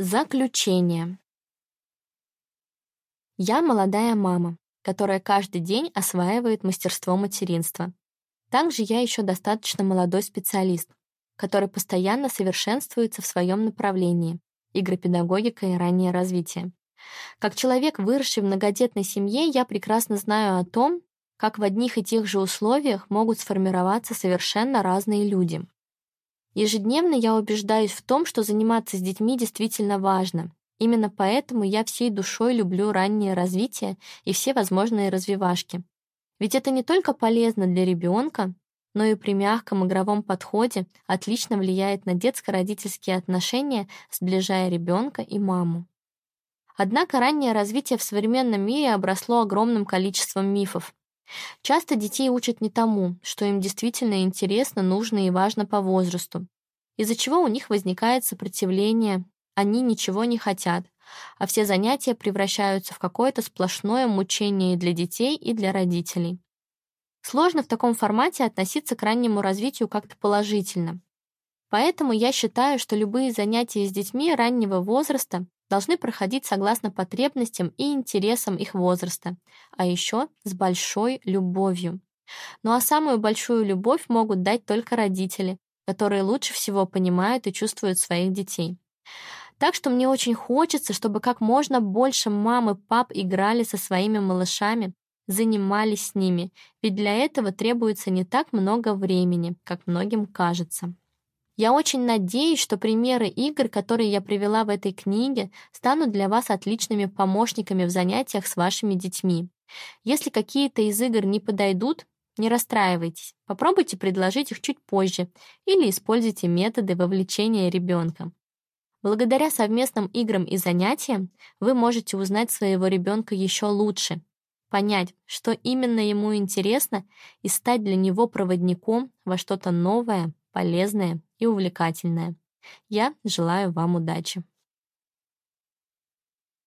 Заключение. Я молодая мама, которая каждый день осваивает мастерство материнства. Также я еще достаточно молодой специалист, который постоянно совершенствуется в своем направлении — игропедагогика и раннее развитие. Как человек, выросший в многодетной семье, я прекрасно знаю о том, как в одних и тех же условиях могут сформироваться совершенно разные люди. Ежедневно я убеждаюсь в том, что заниматься с детьми действительно важно. Именно поэтому я всей душой люблю раннее развитие и все возможные развивашки. Ведь это не только полезно для ребенка, но и при мягком игровом подходе отлично влияет на детско-родительские отношения, сближая ребенка и маму. Однако раннее развитие в современном мире обросло огромным количеством мифов. Часто детей учат не тому, что им действительно интересно, нужно и важно по возрасту, из-за чего у них возникает сопротивление, они ничего не хотят, а все занятия превращаются в какое-то сплошное мучение для детей, и для родителей. Сложно в таком формате относиться к раннему развитию как-то положительно. Поэтому я считаю, что любые занятия с детьми раннего возраста должны проходить согласно потребностям и интересам их возраста, а еще с большой любовью. Ну а самую большую любовь могут дать только родители, которые лучше всего понимают и чувствуют своих детей. Так что мне очень хочется, чтобы как можно больше мам и пап играли со своими малышами, занимались с ними, ведь для этого требуется не так много времени, как многим кажется. Я очень надеюсь, что примеры игр, которые я привела в этой книге, станут для вас отличными помощниками в занятиях с вашими детьми. Если какие-то из игр не подойдут, не расстраивайтесь. Попробуйте предложить их чуть позже или используйте методы вовлечения ребенка. Благодаря совместным играм и занятиям вы можете узнать своего ребенка еще лучше, понять, что именно ему интересно, и стать для него проводником во что-то новое, полезное и увлекательное. Я желаю вам удачи.